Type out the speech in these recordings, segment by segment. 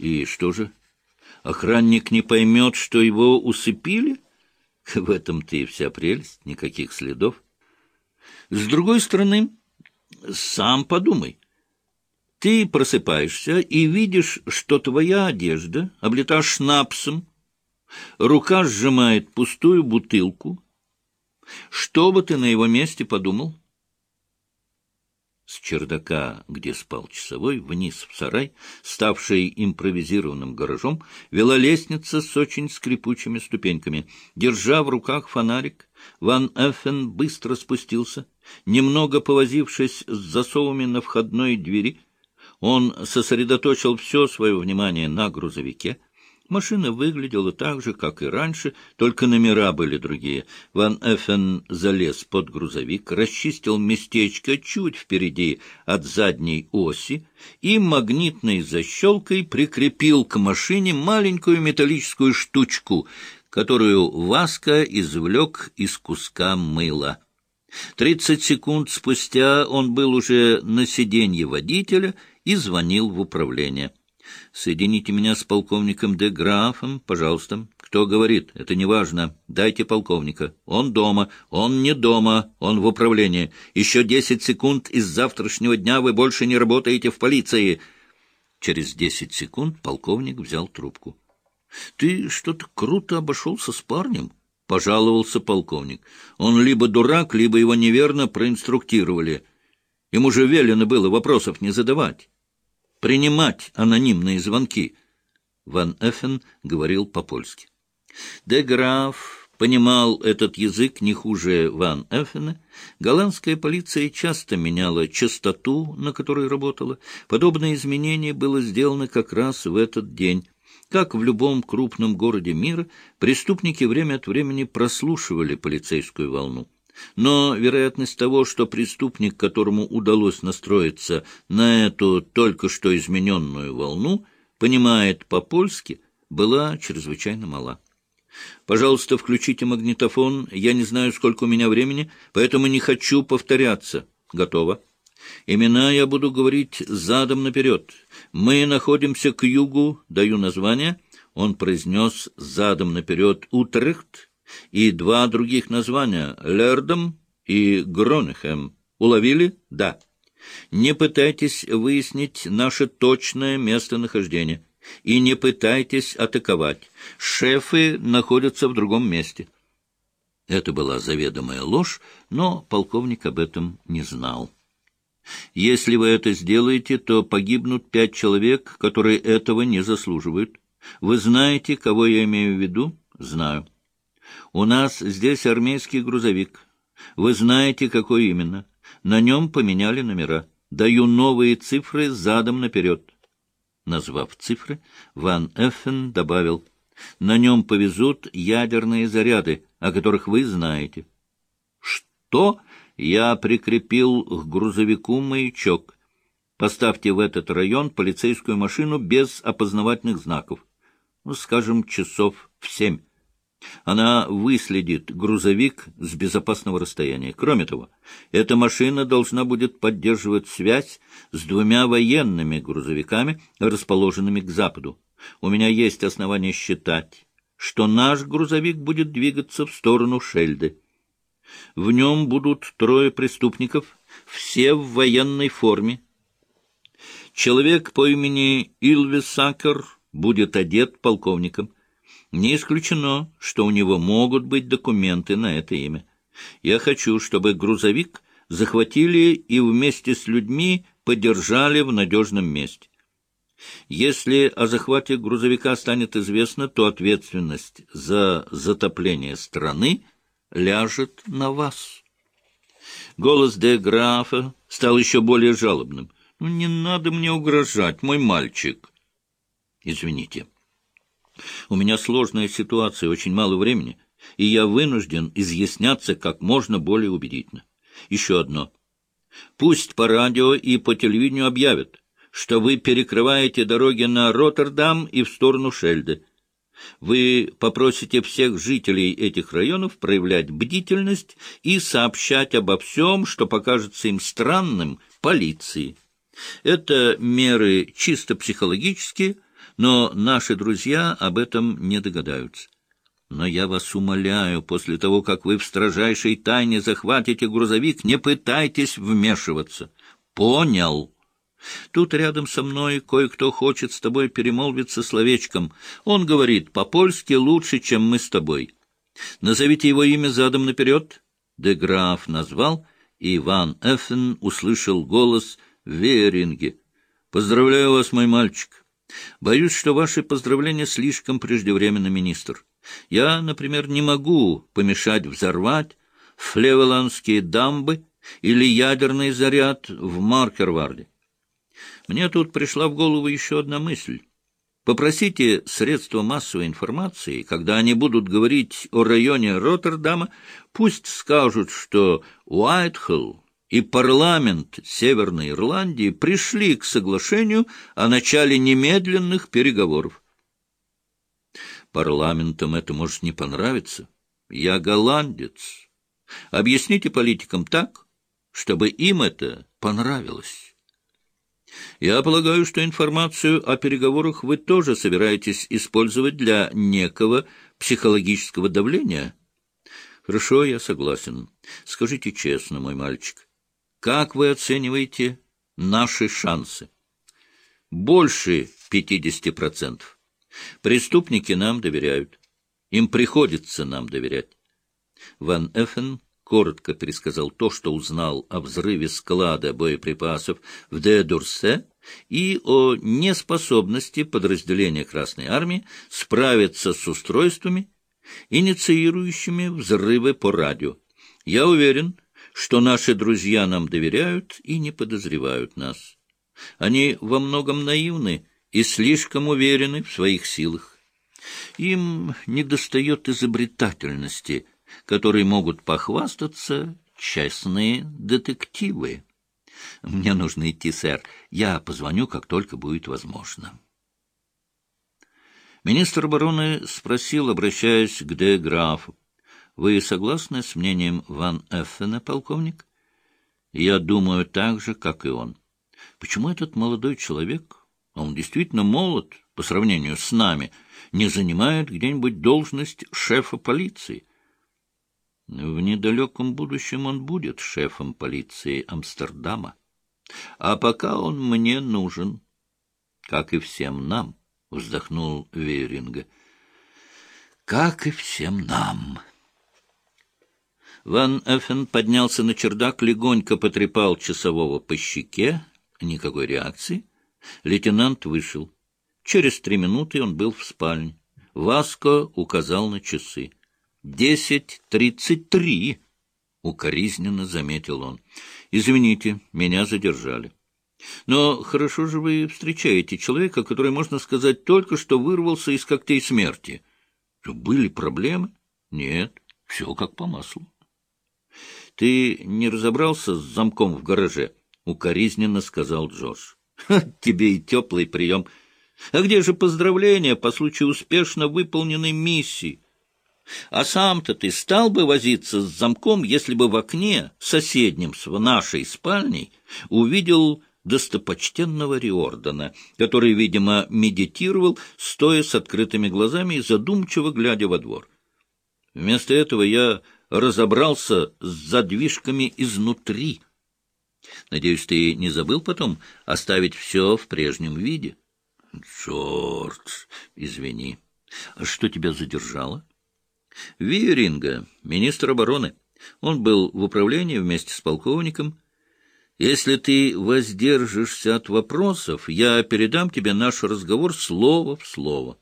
И что же? Охранник не поймет, что его усыпили? В этом-то и вся прелесть, никаких следов. С другой стороны, сам подумай. Ты просыпаешься и видишь, что твоя одежда облита шнапсом, рука сжимает пустую бутылку. Что бы ты на его месте подумал? С чердака, где спал часовой, вниз в сарай, ставший импровизированным гаражом, вела лестница с очень скрипучими ступеньками. Держа в руках фонарик, Ван Эффен быстро спустился. Немного повозившись с засовами на входной двери, он сосредоточил все свое внимание на грузовике — Машина выглядела так же, как и раньше, только номера были другие. Ван Эффен залез под грузовик, расчистил местечко чуть впереди от задней оси и магнитной защелкой прикрепил к машине маленькую металлическую штучку, которую Васка извлек из куска мыла. Тридцать секунд спустя он был уже на сиденье водителя и звонил в управление. Соедините меня с полковником де Графом, пожалуйста. Кто говорит? Это не важно. Дайте полковника. Он дома. Он не дома. Он в управлении. Еще десять секунд из завтрашнего дня вы больше не работаете в полиции. Через десять секунд полковник взял трубку. — Ты что-то круто обошелся с парнем? — пожаловался полковник. Он либо дурак, либо его неверно проинструктировали. Ему же велено было вопросов не задавать принимать анонимные звонки. Ван Эффен говорил по-польски. Де Граф понимал этот язык не хуже Ван Эффена. Голландская полиция часто меняла частоту, на которой работала. Подобное изменение было сделано как раз в этот день. Как в любом крупном городе мира, преступники время от времени прослушивали полицейскую волну. Но вероятность того, что преступник, которому удалось настроиться на эту только что измененную волну, понимает по-польски, была чрезвычайно мала. «Пожалуйста, включите магнитофон. Я не знаю, сколько у меня времени, поэтому не хочу повторяться. Готово. Имена я буду говорить задом наперед. Мы находимся к югу, даю название». Он произнес задом наперед «Утрехт», и два других названия — Лердом и Гронехем. Уловили? Да. Не пытайтесь выяснить наше точное местонахождение. И не пытайтесь атаковать. Шефы находятся в другом месте. Это была заведомая ложь, но полковник об этом не знал. Если вы это сделаете, то погибнут пять человек, которые этого не заслуживают. Вы знаете, кого я имею в виду? Знаю. У нас здесь армейский грузовик. Вы знаете, какой именно. На нем поменяли номера. Даю новые цифры задом наперед. Назвав цифры, Ван Эффен добавил, «На нем повезут ядерные заряды, о которых вы знаете». «Что?» Я прикрепил к грузовику маячок. Поставьте в этот район полицейскую машину без опознавательных знаков. Ну, скажем, часов в семь. Она выследит грузовик с безопасного расстояния. Кроме того, эта машина должна будет поддерживать связь с двумя военными грузовиками, расположенными к западу. У меня есть основания считать, что наш грузовик будет двигаться в сторону Шельды. В нем будут трое преступников, все в военной форме. Человек по имени Илвисакер будет одет полковником — не исключено, что у него могут быть документы на это имя. Я хочу, чтобы грузовик захватили и вместе с людьми подержали в надежном месте. Если о захвате грузовика станет известно, то ответственность за затопление страны ляжет на вас. Голос де Графа стал еще более жалобным. «Ну, не надо мне угрожать, мой мальчик». «Извините». У меня сложная ситуация, очень мало времени, и я вынужден изъясняться как можно более убедительно. Еще одно. Пусть по радио и по телевидению объявят, что вы перекрываете дороги на Роттердам и в сторону Шельды. Вы попросите всех жителей этих районов проявлять бдительность и сообщать обо всем, что покажется им странным, полиции. Это меры чисто психологические – Но наши друзья об этом не догадаются. Но я вас умоляю, после того, как вы в строжайшей тайне захватите грузовик, не пытайтесь вмешиваться. Понял. Тут рядом со мной кое-кто хочет с тобой перемолвиться словечком. Он говорит по-польски лучше, чем мы с тобой. Назовите его имя задом наперед. Де Граф назвал, и Иван Эффен услышал голос Веринге. «Поздравляю вас, мой мальчик. Боюсь, что ваши поздравления слишком преждевременно, министр. Я, например, не могу помешать взорвать флевеландские дамбы или ядерный заряд в Маркерварде. Мне тут пришла в голову еще одна мысль. Попросите средства массовой информации, когда они будут говорить о районе Роттердама, пусть скажут, что Уайтхолл и парламент Северной Ирландии пришли к соглашению о начале немедленных переговоров. Парламентам это может не понравиться. Я голландец. Объясните политикам так, чтобы им это понравилось. Я полагаю, что информацию о переговорах вы тоже собираетесь использовать для некого психологического давления. Хорошо, я согласен. Скажите честно, мой мальчик, как вы оцениваете наши шансы? Больше 50%. Преступники нам доверяют. Им приходится нам доверять. Ван Эффен коротко пересказал то, что узнал о взрыве склада боеприпасов в Де-Дурсе и о неспособности подразделения Красной Армии справиться с устройствами, инициирующими взрывы по радио. Я уверен, что наши друзья нам доверяют и не подозревают нас. Они во многом наивны и слишком уверены в своих силах. Им недостает изобретательности, которой могут похвастаться честные детективы. Мне нужно идти, сэр. Я позвоню, как только будет возможно. Министр обороны спросил, обращаясь к де Графу. Вы согласны с мнением Ван Эффена, полковник? Я думаю так же, как и он. Почему этот молодой человек он действительно молод по сравнению с нами, не занимает где-нибудь должность шефа полиции. В недалеком будущем он будет шефом полиции Амстердама. А пока он мне нужен, как и всем нам, — вздохнул Вейринга. Как и всем нам. Ван Эффен поднялся на чердак, легонько потрепал часового по щеке, никакой реакции, Лейтенант вышел. Через три минуты он был в спальне. Васко указал на часы. «Десять тридцать три!» — укоризненно заметил он. «Извините, меня задержали». «Но хорошо же вы встречаете человека, который, можно сказать, только что вырвался из когтей смерти. Были проблемы?» «Нет, все как по маслу». «Ты не разобрался с замком в гараже?» — укоризненно сказал Джордж. Тебе и теплый прием. А где же поздравления по случаю успешно выполненной миссии? А сам-то ты стал бы возиться с замком, если бы в окне, соседнем с нашей спальней, увидел достопочтенного Риордана, который, видимо, медитировал, стоя с открытыми глазами и задумчиво глядя во двор. Вместо этого я разобрался с задвижками изнутри — Надеюсь, ты не забыл потом оставить все в прежнем виде? Джордж, извини. А что тебя задержало? Виеринга, министр обороны. Он был в управлении вместе с полковником. Если ты воздержишься от вопросов, я передам тебе наш разговор слово в слово.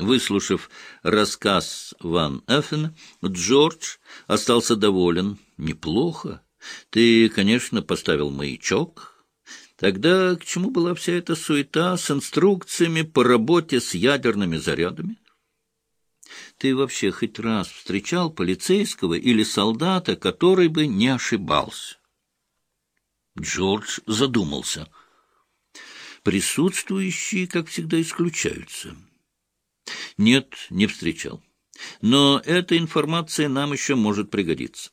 Выслушав рассказ Ван Эффена, Джордж остался доволен. Неплохо. Ты, конечно, поставил маячок. Тогда к чему была вся эта суета с инструкциями по работе с ядерными зарядами? Ты вообще хоть раз встречал полицейского или солдата, который бы не ошибался? Джордж задумался. Присутствующие, как всегда, исключаются. Нет, не встречал. Но эта информация нам еще может пригодиться.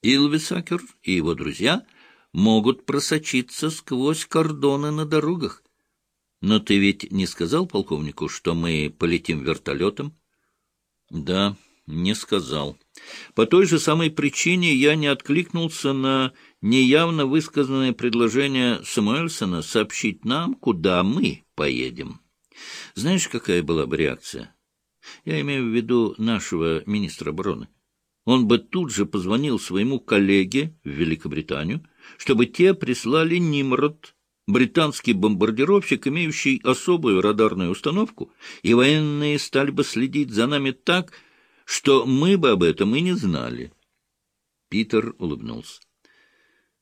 Илвисакер и его друзья могут просочиться сквозь кордоны на дорогах. Но ты ведь не сказал полковнику, что мы полетим вертолетом? Да, не сказал. По той же самой причине я не откликнулся на неявно высказанное предложение Самуэльсона сообщить нам, куда мы поедем. Знаешь, какая была бы реакция? Я имею в виду нашего министра обороны. Он бы тут же позвонил своему коллеге в Великобританию, чтобы те прислали Нимрод, британский бомбардировщик, имеющий особую радарную установку, и военные стали бы следить за нами так, что мы бы об этом и не знали. Питер улыбнулся.